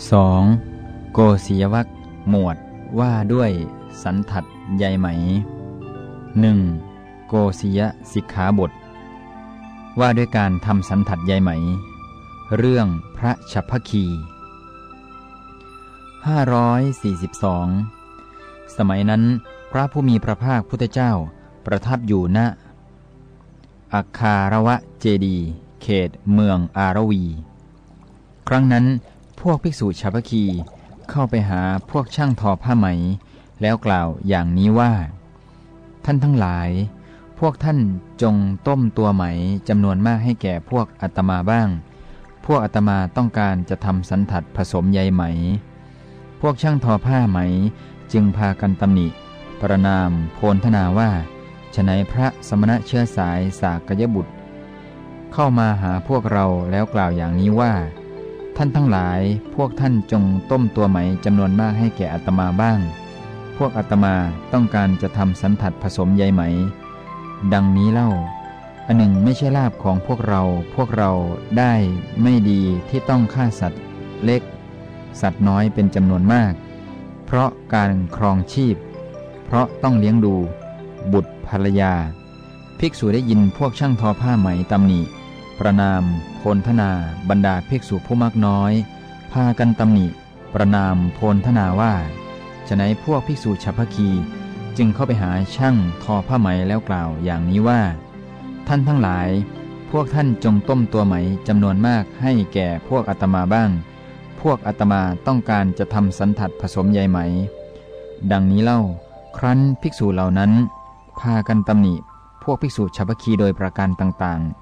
2. โกศิยวัคหมวดว่าด้วยสันทัดใยไหม 1. โกศิยสิกขาบท ว่าด้วยการทำสันทัดใยไหม เรื่องพระชัพพคี 542 สมัยนั้นพระผู้มีพระภาคพุทธเจ้าประทับอยู่ณอัคคารวะเจดี เขตเมืองอารวี ครั้งนั้น พวกภิกษุชาวพคีเข้าไปหาพวกช่างทอผ้าไหม แล้วกล่าวอย่างนี้ว่า ท่านทั้งหลาย พวกท่านจงต้มตัวไหมจำนวนมากให้แก่พวกอัตมาบ้าง พวกอัตมาต้องการจะทำสันถัดผสมใยไหม พวกช่างทอผ้าไหมจึงพากันตำหนิ ประนามโพลธนาว่าฉนัยพระสมณะเชื้อสายสากยบุตร เข้ามาหาพวกเราแล้วกล่าวอย่างนี้ว่า ท่านทั้งหลายพวกท่านจงต้มตัวไหมจำนวนมากให้แก่อัตมาบ้าง พวกอัตมาต้องการจะทำสันถัดผสมใยไหม ดังนี้เล่า อันหนึ่งไม่ใช่ลาบของพวกเราพวกเราได้ไม่ดีที่ต้องฆ่าสัตว์เล็ก สัตว์น้อยเป็นจำนวนมาก เพราะการครองชีพ เพราะต้องเลี้ยงดู บุตรภรรยา ภิกษุได้ยินพวกช่างทอผ้าไหมตำหนิ ประนามโพลธนาบรรดาภิกษุผู้มากน้อย พากันตำหนิ ประนามโพลธนาว่าฉะนั้นพวกภิกษุฉัพพคี จึงเข้าไปหาช่างทอผ้าไหมแล้วกล่าวอย่างนี้ว่า ท่านทั้งหลาย พวกท่านจงต้มตัวไหมจำนวนมากให้แก่พวกอัตมาบ้าง พวกอัตมาต้องการจะทำสันทัดผสมใยไหม ดังนี้เล่า ครั้นภิกษุเหล่านั้น พากันตำหนิ พวกภิกษุชาวพคีโดยประการต่างๆ